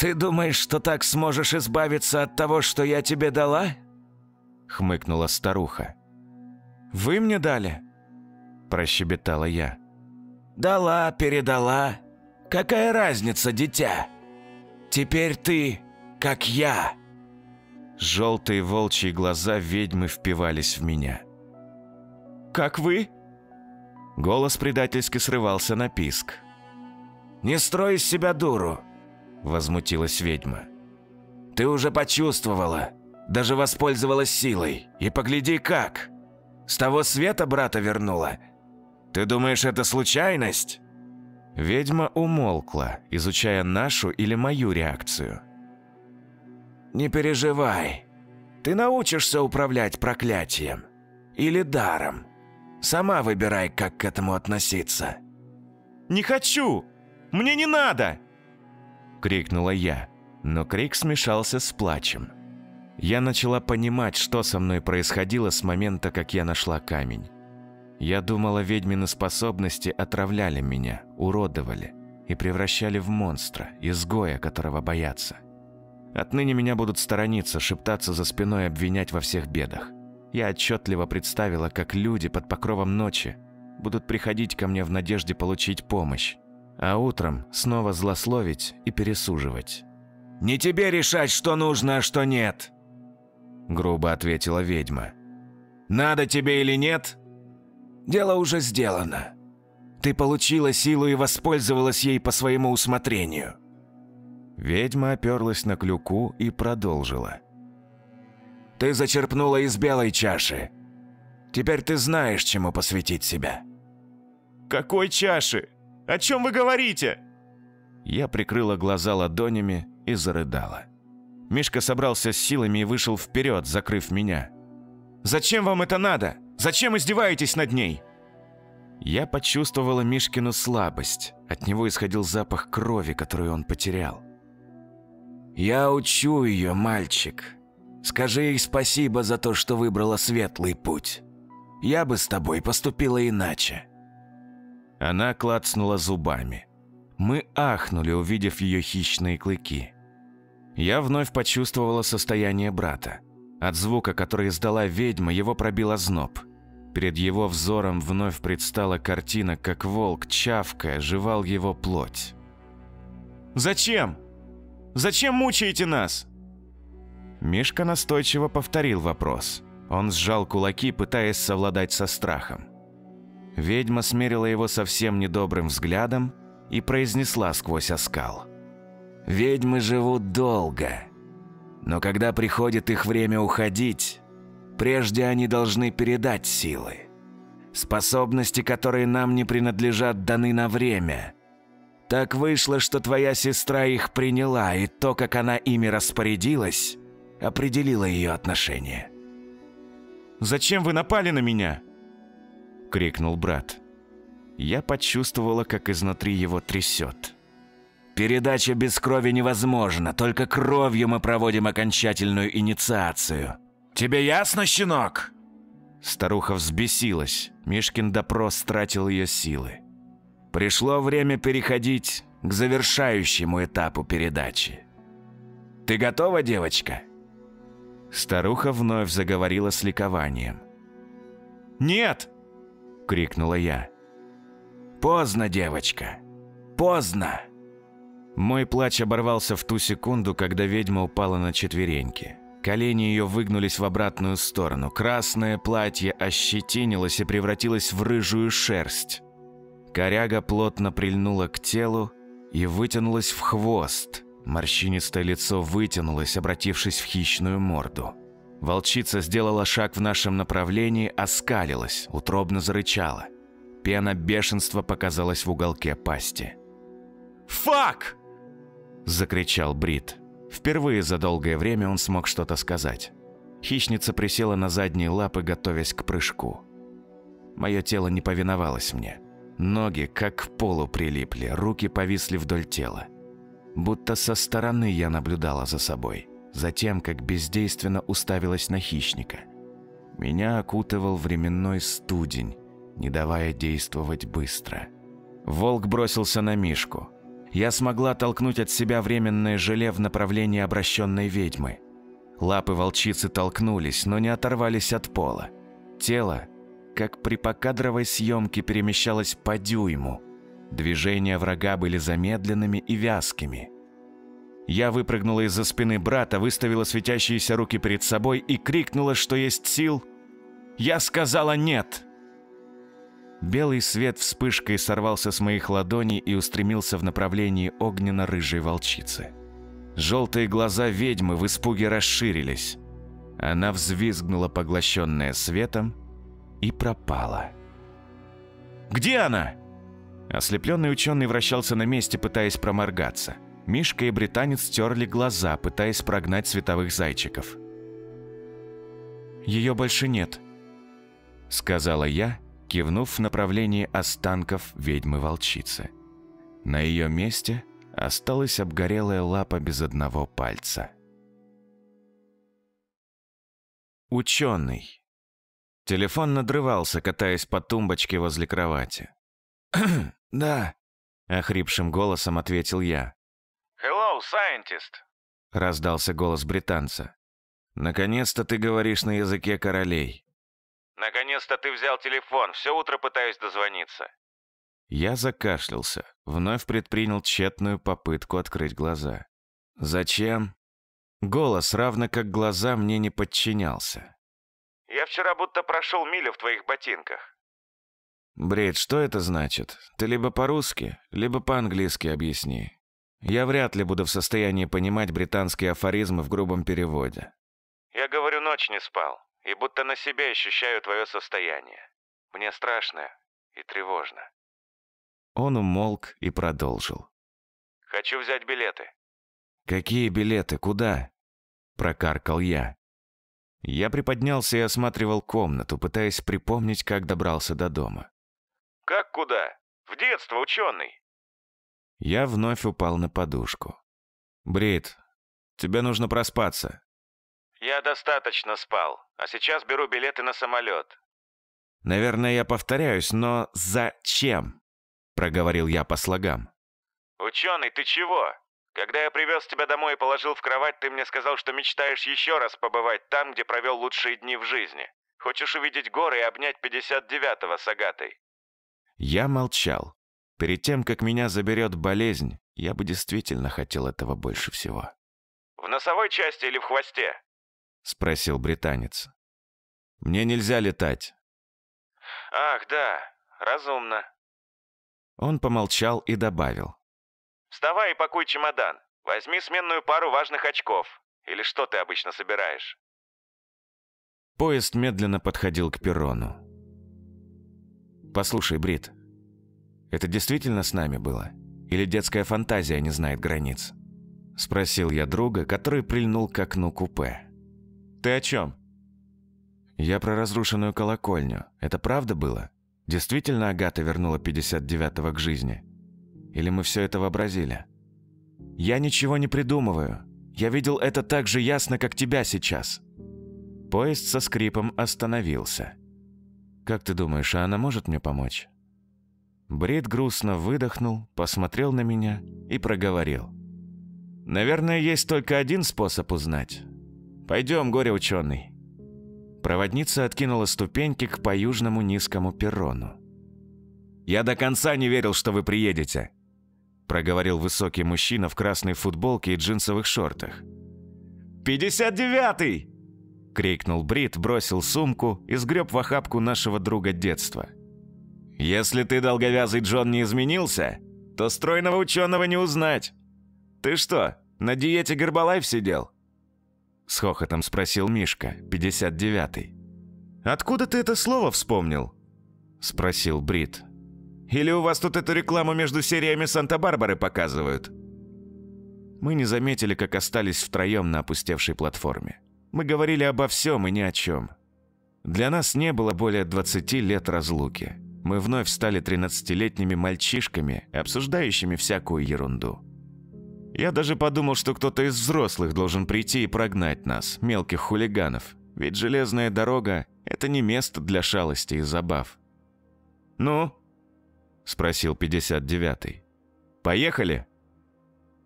«Ты думаешь, что так сможешь избавиться от того, что я тебе дала?» Хмыкнула старуха. «Вы мне дали?» Прощебетала я. «Дала, передала. Какая разница, дитя? Теперь ты, как я». Желтые волчьи глаза ведьмы впивались в меня. «Как вы?» Голос предательски срывался на писк. «Не строй из себя дуру!» Возмутилась ведьма. «Ты уже почувствовала, даже воспользовалась силой. И погляди как! С того света брата вернула. Ты думаешь, это случайность?» Ведьма умолкла, изучая нашу или мою реакцию. «Не переживай. Ты научишься управлять проклятием. Или даром. Сама выбирай, как к этому относиться». «Не хочу! Мне не надо!» Крикнула я, но крик смешался с плачем. Я начала понимать, что со мной происходило с момента, как я нашла камень. Я думала, ведьмины способности отравляли меня, уродовали и превращали в монстра, изгоя, которого боятся. Отныне меня будут сторониться, шептаться за спиной обвинять во всех бедах. Я отчетливо представила, как люди под покровом ночи будут приходить ко мне в надежде получить помощь, а утром снова злословить и пересуживать. «Не тебе решать, что нужно, а что нет!» Грубо ответила ведьма. «Надо тебе или нет? Дело уже сделано. Ты получила силу и воспользовалась ей по своему усмотрению». Ведьма оперлась на клюку и продолжила. Ты зачерпнула из белой чаши. Теперь ты знаешь, чему посвятить себя». «Какой чаши? О чем вы говорите?» Я прикрыла глаза ладонями и зарыдала. Мишка собрался с силами и вышел вперед, закрыв меня. «Зачем вам это надо? Зачем издеваетесь над ней?» Я почувствовала Мишкину слабость. От него исходил запах крови, которую он потерял. «Я учу ее, мальчик», Скажи ей спасибо за то, что выбрала светлый путь. Я бы с тобой поступила иначе». Она клацнула зубами. Мы ахнули, увидев ее хищные клыки. Я вновь почувствовала состояние брата. От звука, который издала ведьма, его пробил озноб. Перед его взором вновь предстала картина, как волк, чавкая, жевал его плоть. «Зачем? Зачем мучаете нас?» Мишка настойчиво повторил вопрос. Он сжал кулаки, пытаясь совладать со страхом. Ведьма смерила его совсем недобрым взглядом и произнесла сквозь оскал. «Ведьмы живут долго, но когда приходит их время уходить, прежде они должны передать силы. Способности, которые нам не принадлежат, даны на время. Так вышло, что твоя сестра их приняла, и то, как она ими распорядилась, определило ее отношение. «Зачем вы напали на меня?» — крикнул брат. Я почувствовала, как изнутри его трясет. «Передача без крови невозможна, только кровью мы проводим окончательную инициацию. Тебе ясно, щенок?» Старуха взбесилась. Мишкин допрос тратил ее силы. Пришло время переходить к завершающему этапу передачи. «Ты готова, девочка?» Старуха вновь заговорила с ликованием. «Нет!» – крикнула я. Поздно, девочка. Поздно. Мой плач оборвался в ту секунду, когда ведьма упала на четвереньки. Колени ее выгнулись в обратную сторону. Красное платье ощетинилось и превратилось в рыжую шерсть. Коряга плотно прильнула к телу и вытянулась в хвост. Морщинистое лицо вытянулось, обратившись в хищную морду. Волчица сделала шаг в нашем направлении, оскалилась, утробно зарычала. Пена бешенства показалась в уголке пасти. «Фак!» – закричал Брит. Впервые за долгое время он смог что-то сказать. Хищница присела на задние лапы, готовясь к прыжку. Мое тело не повиновалось мне. Ноги как к полу прилипли, руки повисли вдоль тела. Будто со стороны я наблюдала за собой, за тем, как бездейственно уставилась на хищника. Меня окутывал временной студень, не давая действовать быстро. Волк бросился на Мишку. Я смогла толкнуть от себя временное желе в направлении обращенной ведьмы. Лапы волчицы толкнулись, но не оторвались от пола. Тело как при покадровой съемке перемещалась по дюйму. Движения врага были замедленными и вязкими. Я выпрыгнула из-за спины брата, выставила светящиеся руки перед собой и крикнула, что есть сил. Я сказала «нет». Белый свет вспышкой сорвался с моих ладоней и устремился в направлении огненно-рыжей волчицы. Желтые глаза ведьмы в испуге расширились. Она взвизгнула, поглощенная светом, и пропала. «Где она?» Ослепленный ученый вращался на месте, пытаясь проморгаться. Мишка и британец стерли глаза, пытаясь прогнать световых зайчиков. «Ее больше нет», — сказала я, кивнув в направлении останков ведьмы-волчицы. На ее месте осталась обгорелая лапа без одного пальца. Ученый. Телефон надрывался, катаясь по тумбочке возле кровати. «Да», — охрипшим голосом ответил я. «Hello, scientist», — раздался голос британца. «Наконец-то ты говоришь на языке королей». «Наконец-то ты взял телефон, все утро пытаюсь дозвониться». Я закашлялся, вновь предпринял тщетную попытку открыть глаза. «Зачем?» Голос, равно как глаза, мне не подчинялся. Я вчера будто прошел милю в твоих ботинках». «Бред, что это значит? Ты либо по-русски, либо по-английски объясни. Я вряд ли буду в состоянии понимать британские афоризмы в грубом переводе». «Я говорю, ночь не спал, и будто на себе ощущаю твое состояние. Мне страшно и тревожно». Он умолк и продолжил. «Хочу взять билеты». «Какие билеты? Куда?» Прокаркал я. Я приподнялся и осматривал комнату, пытаясь припомнить, как добрался до дома. «Как куда? В детство, ученый!» Я вновь упал на подушку. «Брит, тебе нужно проспаться». «Я достаточно спал, а сейчас беру билеты на самолет». «Наверное, я повторяюсь, но зачем?» Проговорил я по слогам. «Ученый, ты чего? Когда я привез тебя домой и положил в кровать, ты мне сказал, что мечтаешь еще раз побывать там, где провел лучшие дни в жизни. Хочешь увидеть горы и обнять 59-го с Агатой?» Я молчал. Перед тем, как меня заберет болезнь, я бы действительно хотел этого больше всего. «В носовой части или в хвосте?» — спросил британец. «Мне нельзя летать». «Ах, да, разумно». Он помолчал и добавил. Вставай и пакуй чемодан. Возьми сменную пару важных очков. Или что ты обычно собираешь?» Поезд медленно подходил к перрону. «Послушай, Брит, это действительно с нами было? Или детская фантазия не знает границ?» Спросил я друга, который прильнул к окну купе. «Ты о чем?» «Я про разрушенную колокольню. Это правда было? Действительно Агата вернула 59-го к жизни?» Или мы все это вообразили? Я ничего не придумываю. Я видел это так же ясно, как тебя сейчас. Поезд со скрипом остановился. Как ты думаешь, а она может мне помочь? Брит грустно выдохнул, посмотрел на меня и проговорил. Наверное, есть только один способ узнать. Пойдем, горе-ученый. Проводница откинула ступеньки к по-южному низкому перрону. Я до конца не верил, что вы приедете», проговорил высокий мужчина в красной футболке и джинсовых шортах. «Пятьдесят девятый!» — крикнул Брит, бросил сумку и сгреб в охапку нашего друга детства. «Если ты, долговязый Джон, не изменился, то стройного ученого не узнать. Ты что, на диете Гербалайф сидел?» С хохотом спросил Мишка, 59-й. «Откуда ты это слово вспомнил?» Спросил Брит. «Или у вас тут эту рекламу между сериями Санта-Барбары показывают?» Мы не заметили, как остались втроем на опустевшей платформе. Мы говорили обо всем и ни о чем. Для нас не было более 20 лет разлуки. Мы вновь стали 13-летними мальчишками, обсуждающими всякую ерунду. Я даже подумал, что кто-то из взрослых должен прийти и прогнать нас, мелких хулиганов. Ведь железная дорога – это не место для шалости и забав. «Ну?» – спросил 59-й. «Поехали?»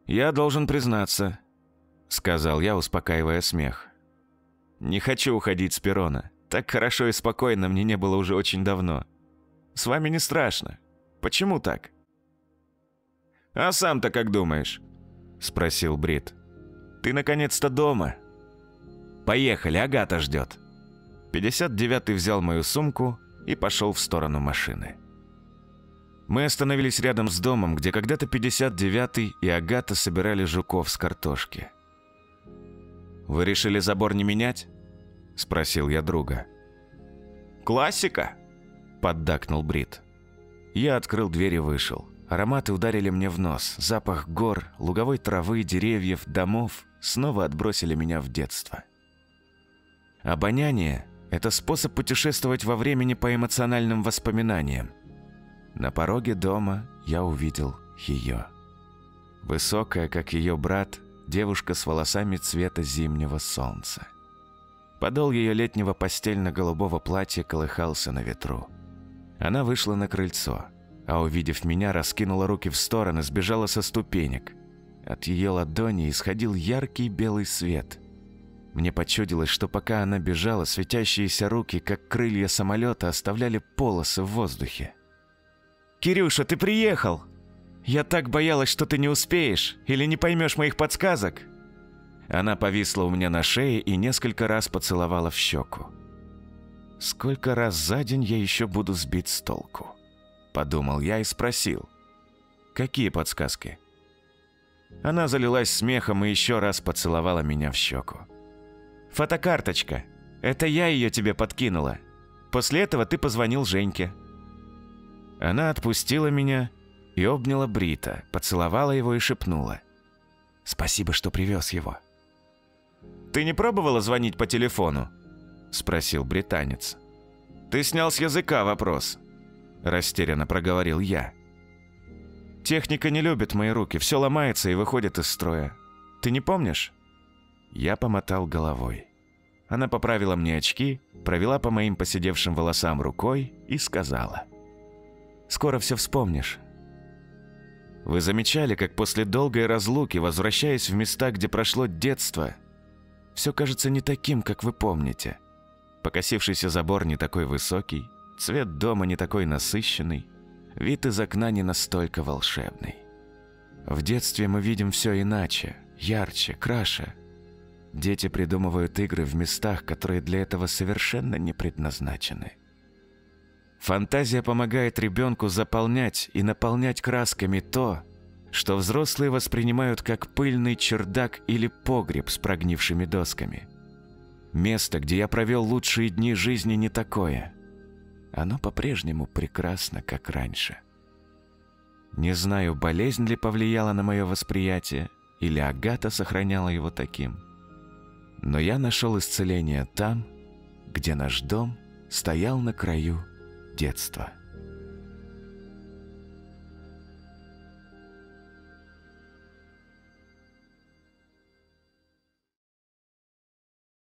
«Я должен признаться», – сказал я, успокаивая смех. Не хочу уходить с перона. Так хорошо и спокойно мне не было уже очень давно. С вами не страшно. Почему так? А сам-то как думаешь? Спросил Брит. Ты наконец-то дома. Поехали, Агата ждет. 59-й взял мою сумку и пошел в сторону машины. Мы остановились рядом с домом, где когда-то 59-й и Агата собирали жуков с картошки. «Вы решили забор не менять?» – спросил я друга. «Классика!» – поддакнул Брит. Я открыл дверь и вышел. Ароматы ударили мне в нос. Запах гор, луговой травы, деревьев, домов снова отбросили меня в детство. Обоняние – это способ путешествовать во времени по эмоциональным воспоминаниям. На пороге дома я увидел ее. Высокая, как ее брат, девушка с волосами цвета зимнего солнца. Подол ее летнего постельно-голубого платья колыхался на ветру. Она вышла на крыльцо, а увидев меня, раскинула руки в стороны, сбежала со ступенек. От ее ладони исходил яркий белый свет. Мне почудилось, что пока она бежала, светящиеся руки, как крылья самолета, оставляли полосы в воздухе. «Кирюша, ты приехал! Я так боялась, что ты не успеешь или не поймешь моих подсказок!» Она повисла у меня на шее и несколько раз поцеловала в щеку. «Сколько раз за день я еще буду сбить с толку?» Подумал я и спросил. «Какие подсказки?» Она залилась смехом и еще раз поцеловала меня в щеку. «Фотокарточка. Это я ее тебе подкинула. После этого ты позвонил Женьке». Она отпустила меня и обняла Брита, поцеловала его и шепнула. «Спасибо, что привез его». «Ты не пробовала звонить по телефону?» – спросил британец. «Ты снял с языка вопрос», – растерянно проговорил я. «Техника не любит мои руки, все ломается и выходит из строя. Ты не помнишь?» Я помотал головой. Она поправила мне очки, провела по моим посидевшим волосам рукой и сказала. «Скоро все вспомнишь». Вы замечали, как после долгой разлуки, возвращаясь в места, где прошло детство, все кажется не таким, как вы помните. Покосившийся забор не такой высокий, цвет дома не такой насыщенный, вид из окна не настолько волшебный. В детстве мы видим все иначе, ярче, краше. Дети придумывают игры в местах, которые для этого совершенно не предназначены. Фантазия помогает ребенку заполнять и наполнять красками то, что взрослые воспринимают как пыльный чердак или погреб с прогнившими досками. Место, где я провел лучшие дни жизни, не такое. Оно по-прежнему прекрасно, как раньше. Не знаю, болезнь ли повлияла на мое восприятие, или Агата сохраняла его таким. Но я нашел исцеление там, где наш дом стоял на краю детства.